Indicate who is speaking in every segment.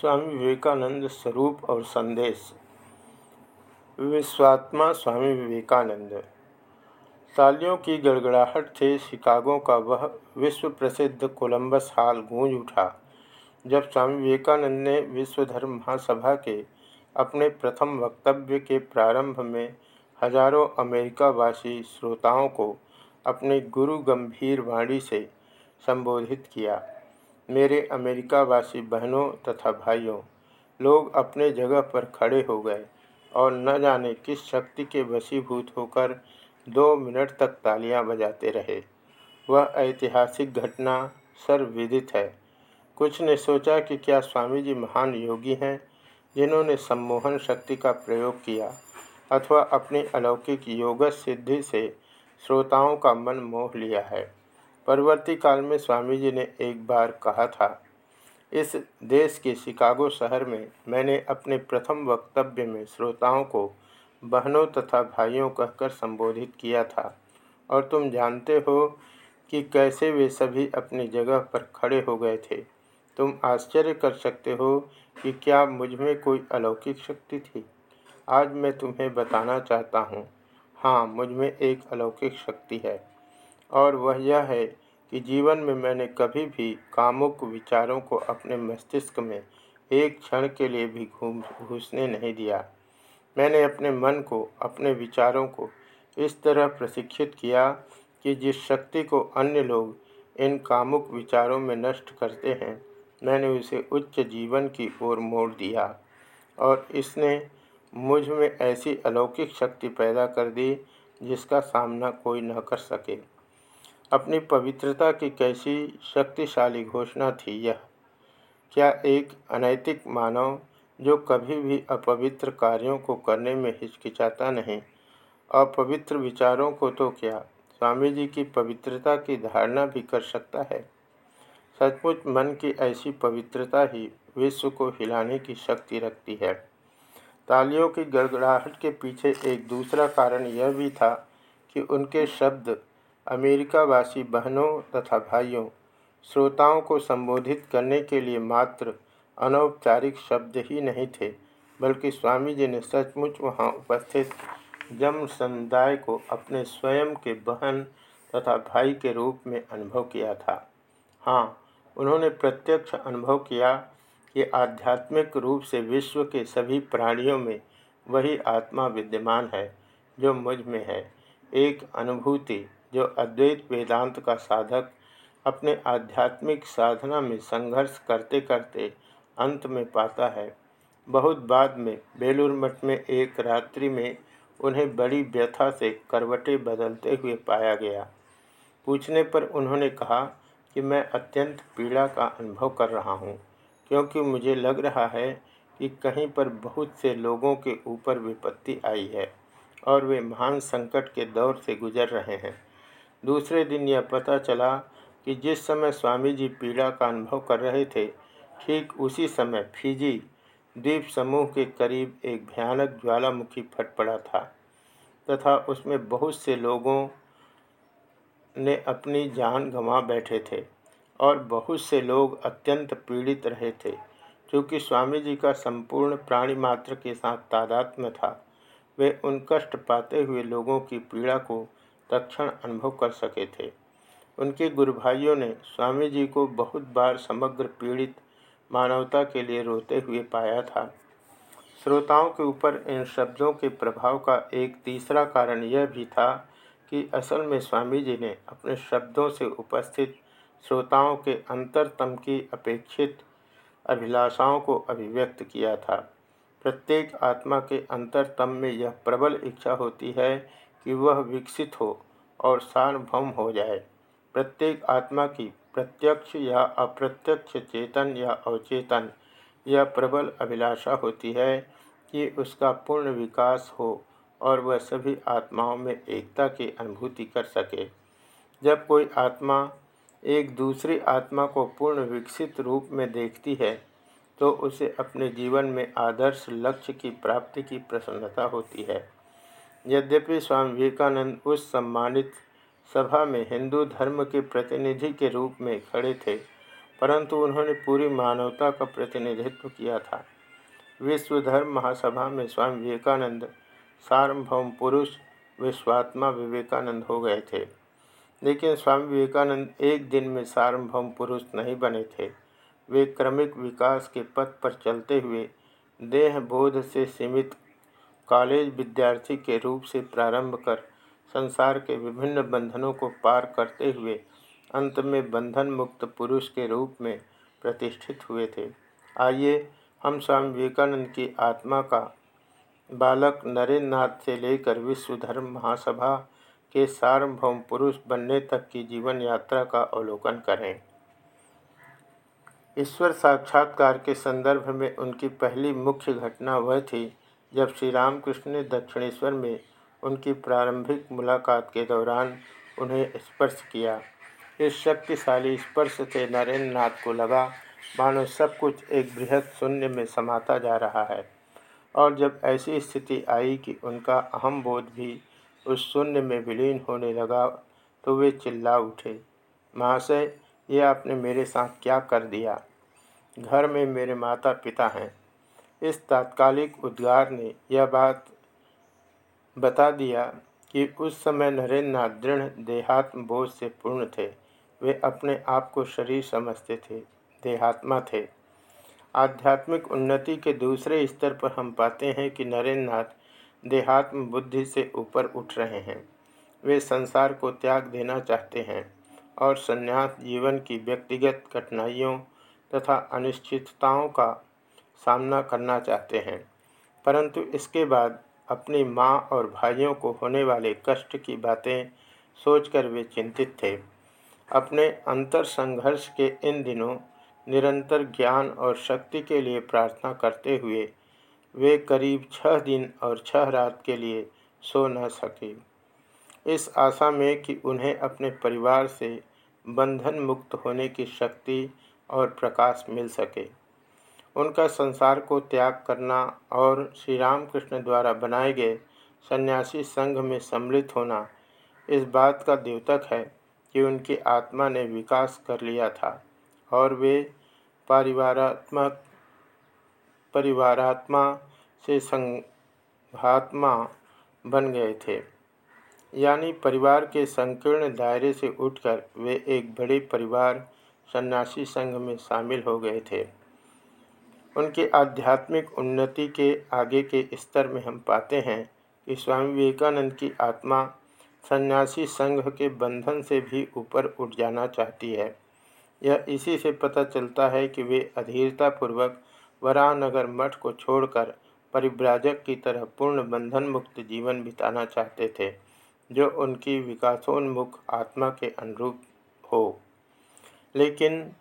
Speaker 1: स्वामी विवेकानंद स्वरूप और संदेश। विश्वात्मा स्वामी विवेकानंद। तालियों की गड़गड़ाहट से शिकागो का वह विश्व प्रसिद्ध कोलंबस हाल गूंज उठा, जब स्वामी विवेकानंद ने विश्व धर्म महासभा के अपने प्रथम वक्तव्य के प्रारंभ में हज़ारों अमेरिकावासी श्रोताओं को अपने गुरु गंभीर वाणी से संबोधित किया। मेरे अमेरिकावासी बहनों तथा भाइयों, लोग अपने जगह पर खड़े हो गए और न जाने किस शक्ति के वशीभूत होकर दो मिनट तक तालियाँ बजाते रहे। वह ऐतिहासिक घटना सर्वविदित है। कुछ ने सोचा कि क्या स्वामी जी महान योगी हैं, जिन्होंने सम्मोहन शक्ति का प्रयोग किया, अथवा अपनी अलौकिक योग सिद्धि से श्रोताओं का मन मोह लिया है। परवर्ती काल में स्वामी जी ने एक बार कहा था, इस देश के शिकागो शहर में मैंने अपने प्रथम वक्तव्य में श्रोताओं को बहनों तथा भाइयों कहकर संबोधित किया था। और तुम जानते हो कि कैसे वे सभी अपनी जगह पर खड़े हो गए थे। तुम आश्चर्य कर सकते हो कि क्या मुझमें कोई अलौकिक शक्ति थी। आज मैं तुम्हें बताना चाहता हूँ। हाँ मुझमें एक अलौकिक शक्ति है। और वह यह है कि जीवन में मैंने कभी भी कामुक विचारों को अपने मस्तिष्क में एक क्षण के लिए भी घूम, घुसने नहीं दिया। मैंने अपने मन को, अपने विचारों को इस तरह प्रशिक्षित किया कि जिस शक्ति को अन्य लोग इन कामुक विचारों में नष्ट करते हैं, मैंने उसे उच्च जीवन की ओर मोड़ दिया और इसने मुझमें ऐसी अलौकिक शक्ति पैदा कर दी जिसका सामना कोई न कर सके। अपनी पवित्रता की कैसी शक्तिशाली घोषणा थी यह? क्या एक अनैतिक मानव जो कभी भी अपवित्र कार्यों को करने में हिचकिचाता नहीं, अपवित्र विचारों को तो क्या स्वामी जी की पवित्रता की धारणा भी कर सकता है? सचमुच मन की ऐसी पवित्रता ही विश्व को हिलाने की शक्ति रखती है। तालियों की गड़गड़ाहट के पीछे एक दूसरा कारण यह भी था कि उनके शब्द अमेरिकावासी बहनों तथा भाइयों, श्रोताओं को संबोधित करने के लिए मात्र अनौपचारिक शब्द ही नहीं थे, बल्कि स्वामी जी ने सचमुच वहाँ उपस्थित जम समुदाय को अपने स्वयं के बहन तथा भाई के रूप में अनुभव किया था। हाँ उन्होंने प्रत्यक्ष अनुभव किया कि आध्यात्मिक रूप से विश्व के सभी प्राणियों में वही आत्मा विद्यमान है, जो मुझमें है। एक अनुभूति जो अद्वैत वेदांत का साधक, अपने आध्यात्मिक साधना में संघर्ष करते करते अंत में पाता है। बहुत बाद में बेलूर मठ में एक रात्रि में उन्हें बड़ी व्यथा से करवटें बदलते हुए पाया गया। पूछने पर उन्होंने कहा कि मैं अत्यंत पीड़ा का अनुभव कर रहा हूँ, क्योंकि मुझे लग रहा है कि कहीं पर बहुत से लोगों के ऊपर विपत्ति आई है और वे महान संकट के दौर से गुजर रहे हैं। दूसरे दिन यह पता चला कि जिस समय स्वामी जी पीड़ा का अनुभव कर रहे थे, ठीक उसी समय फिजी द्वीप समूह के करीब एक भयानक ज्वालामुखी फट पड़ा था तथा उसमें बहुत से लोगों ने अपनी जान गंवा बैठे थे और बहुत से लोग अत्यंत पीड़ित रहे थे, क्योंकि स्वामी जी का संपूर्ण प्राणी मात्र के साथ तादात्म्य था। वे उन कष्ट पाते हुए लोगों की पीड़ा को तक्षण अनुभव कर सके थे। उनके गुरु भाइयों ने स्वामी जी को बहुत बार समग्र पीड़ित मानवता के लिए रोते हुए पाया था। श्रोताओं के ऊपर इन शब्दों के प्रभाव का एक तीसरा कारण यह भी था कि असल में स्वामी जी ने अपने शब्दों से उपस्थित श्रोताओं के अंतरतम की अपेक्षित अभिलाषाओं को अभिव्यक्त किया था। प्रत्येक आत्मा के अंतरतम में यह प्रबल इच्छा होती है कि वह विकसित हो और सार्वभौम हो जाए। प्रत्येक आत्मा की प्रत्यक्ष या अप्रत्यक्ष चेतन या अवचेतन यह प्रबल अभिलाषा होती है कि उसका पूर्ण विकास हो और वह सभी आत्माओं में एकता की अनुभूति कर सके। जब कोई आत्मा एक दूसरी आत्मा को पूर्ण विकसित रूप में देखती है तो उसे अपने जीवन में आदर्श लक्ष्य की प्राप्ति की प्रसन्नता होती है। यद्यपि स्वामी विवेकानंद उस सम्मानित सभा में हिंदू धर्म के प्रतिनिधि के रूप में खड़े थे, परंतु उन्होंने पूरी मानवता का प्रतिनिधित्व किया था। विश्व धर्म महासभा में स्वामी विवेकानंद, सार्वभौम पुरुष विश्वात्मा विवेकानंद हो गए थे। लेकिन स्वामी विवेकानंद एक दिन में सार्वभौम पुरुष नहीं बने थे। वे क्रमिक विकास के पथ पर चलते हुए देह बोध से सीमित कॉलेज विद्यार्थी के रूप से प्रारंभ कर संसार के विभिन्न बंधनों को पार करते हुए अंत में बंधन मुक्त पुरुष के रूप में प्रतिष्ठित हुए थे। आइए हम स्वामी विवेकानंद की आत्मा का बालक नरेंद्र नाथ से लेकर विश्व धर्म महासभा के सार्वभौम पुरुष बनने तक की जीवन यात्रा का अवलोकन करें। ईश्वर साक्षात्कार के संदर्भ में उनकी पहली मुख्य घटना वह थी जब श्री रामकृष्ण ने दक्षिणेश्वर में उनकी प्रारंभिक मुलाकात के दौरान उन्हें स्पर्श किया, इस शक्तिशाली स्पर्श से नरेंद्र नाथ को लगा, मानो सब कुछ एक बृहद शून्य में समाता जा रहा है। और जब ऐसी स्थिति आई कि उनका अहम बोध भी उस शून्य में विलीन होने लगा तो वे चिल्ला उठे, महाशय, ये आपने मेरे साथ क्या कर दिया? घर में मेरे माता पिता हैं। इस तात्कालिक उद्गार ने यह बात बता दिया कि उस समय नरेंद्र नाथ दृढ़ देहात्म बोझ से पूर्ण थे। वे अपने आप को शरीर समझते थे, देहात्मा थे। आध्यात्मिक उन्नति के दूसरे स्तर पर हम पाते हैं कि नरेंद्र नाथ देहात्म बुद्धि से ऊपर उठ रहे हैं। वे संसार को त्याग देना चाहते हैं और संन्यास जीवन की व्यक्तिगत कठिनाइयों तथा अनिश्चितताओं का सामना करना चाहते हैं। परंतु इसके बाद अपनी माँ और भाइयों को होने वाले कष्ट की बातें सोचकर वे चिंतित थे। अपने अंतर संघर्ष के इन दिनों निरंतर ज्ञान और शक्ति के लिए प्रार्थना करते हुए वे करीब छह दिन और छह रात के लिए सो न सके। इस आशा में कि उन्हें अपने परिवार से बंधन मुक्त होने की शक्ति और प्रकाश मिल सके। उनका संसार को त्याग करना और श्री रामकृष्ण द्वारा बनाए गए सन्यासी संघ में सम्मिलित होना इस बात का द्योतक है कि उनकी आत्मा ने विकास कर लिया था और वे परिवारात्मक, परिवारात्मा से संघात्मा बन गए थे। यानी परिवार के संकीर्ण दायरे से उठकर वे एक बड़े परिवार, सन्यासी संघ में शामिल हो गए थे। उनके आध्यात्मिक उन्नति के आगे के स्तर में हम पाते हैं कि स्वामी विवेकानंद की आत्मा सन्यासी संघ के बंधन से भी ऊपर उठ जाना चाहती है। यह इसी से पता चलता है कि वे अधीरतापूर्वक वरानगर मठ को छोड़कर परिव्राजक की तरह पूर्ण बंधन मुक्त जीवन बिताना चाहते थे, जो उनकी विकासोन्मुख आत्मा के अनुरूप हो। लेकिन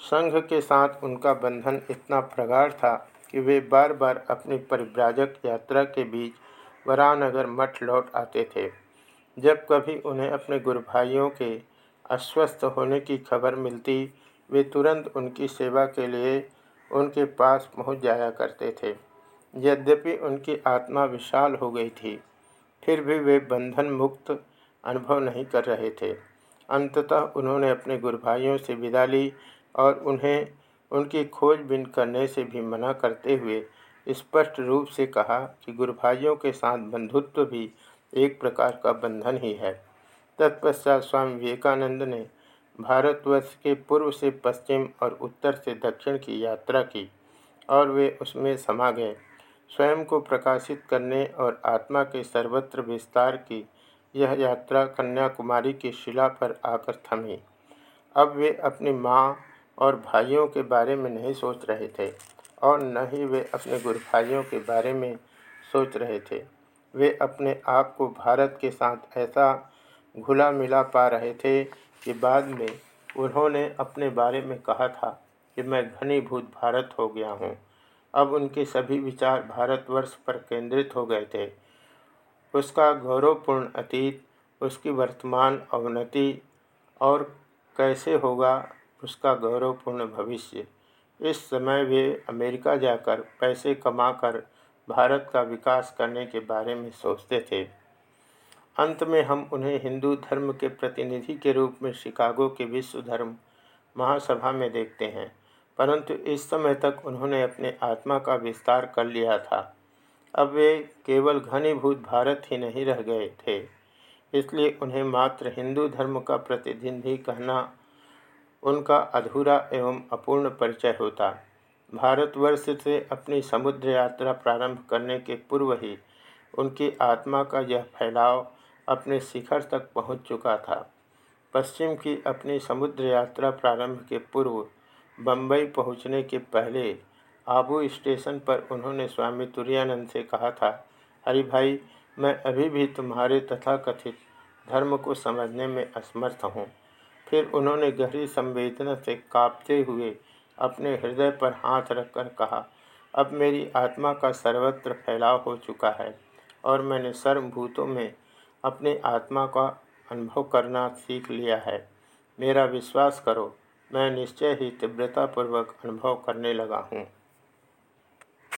Speaker 1: संघ के साथ उनका बंधन इतना प्रगाढ़ था कि वे बार बार अपनी परिव्राजक यात्रा के बीच वरानगर मठ लौट आते थे। जब कभी उन्हें अपने गुरु भाइयों के अस्वस्थ होने की खबर मिलती, वे तुरंत उनकी सेवा के लिए उनके पास पहुँच जाया करते थे। यद्यपि उनकी आत्मा विशाल हो गई थी, फिर भी वे बंधन मुक्त अनुभव नहीं कर रहे थे। अंततः उन्होंने अपने गुरु भाइयों से विदा ली और उन्हें उनकी खोजबीन करने से भी मना करते हुए स्पष्ट रूप से कहा कि गुरु भाइयों के साथ बंधुत्व भी एक प्रकार का बंधन ही है। तत्पश्चात स्वामी विवेकानंद ने भारतवर्ष के पूर्व से पश्चिम और उत्तर से दक्षिण की यात्रा की और वे उसमें समा गए। स्वयं को प्रकाशित करने और आत्मा के सर्वत्र विस्तार की यह यात्रा कन्याकुमारी की शिला पर आकर थमी। अब वे अपनी माँ और भाइयों के बारे में नहीं सोच रहे थे और न ही वे अपने गुरु भाइयों के बारे में सोच रहे थे। वे अपने आप को भारत के साथ ऐसा घुला मिला पा रहे थे कि बाद में उन्होंने अपने बारे में कहा था कि मैं घनीभूत भारत हो गया हूँ। अब उनके सभी विचार भारतवर्ष पर केंद्रित हो गए थे। उसका गौरवपूर्ण अतीत, उसकी वर्तमान अवनति और कैसे होगा उसका गौरवपूर्ण भविष्य। इस समय वे अमेरिका जाकर पैसे कमाकर भारत का विकास करने के बारे में सोचते थे। अंत में हम उन्हें हिंदू धर्म के प्रतिनिधि के रूप में शिकागो के विश्व धर्म महासभा में देखते हैं, परंतु इस समय तक उन्होंने अपने आत्मा का विस्तार कर लिया था। अब वे केवल घनीभूत भारत ही नहीं रह गए थे, इसलिए उन्हें मात्र हिंदू धर्म का प्रतिनिधि कहना उनका अधूरा एवं अपूर्ण परिचय होता। भारतवर्ष से अपनी समुद्र यात्रा प्रारंभ करने के पूर्व ही उनकी आत्मा का यह फैलाव अपने शिखर तक पहुँच चुका था। पश्चिम की अपनी समुद्र यात्रा प्रारंभ के पूर्व बम्बई पहुँचने के पहले आबू स्टेशन पर उन्होंने स्वामी तुरानंद से कहा था हरि भाई, मैं अभी भी तुम्हारे तथाकथित धर्म को समझने में असमर्थ हूँ। फिर उन्होंने गहरी संवेदना से कांपते हुए अपने हृदय पर हाथ रखकर कहा, अब मेरी आत्मा का सर्वत्र फैलाव हो चुका है और मैंने सर्वभूतों में अपने आत्मा का अनुभव करना सीख लिया है। मेरा विश्वास करो, मैं निश्चय ही तीव्रतापूर्वक अनुभव करने लगा हूँ।